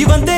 ఇవంతే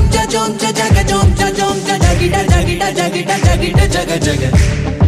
jom ja jom ja jaga jom ja jom ja jagida jagida jagida jagida jaga jaga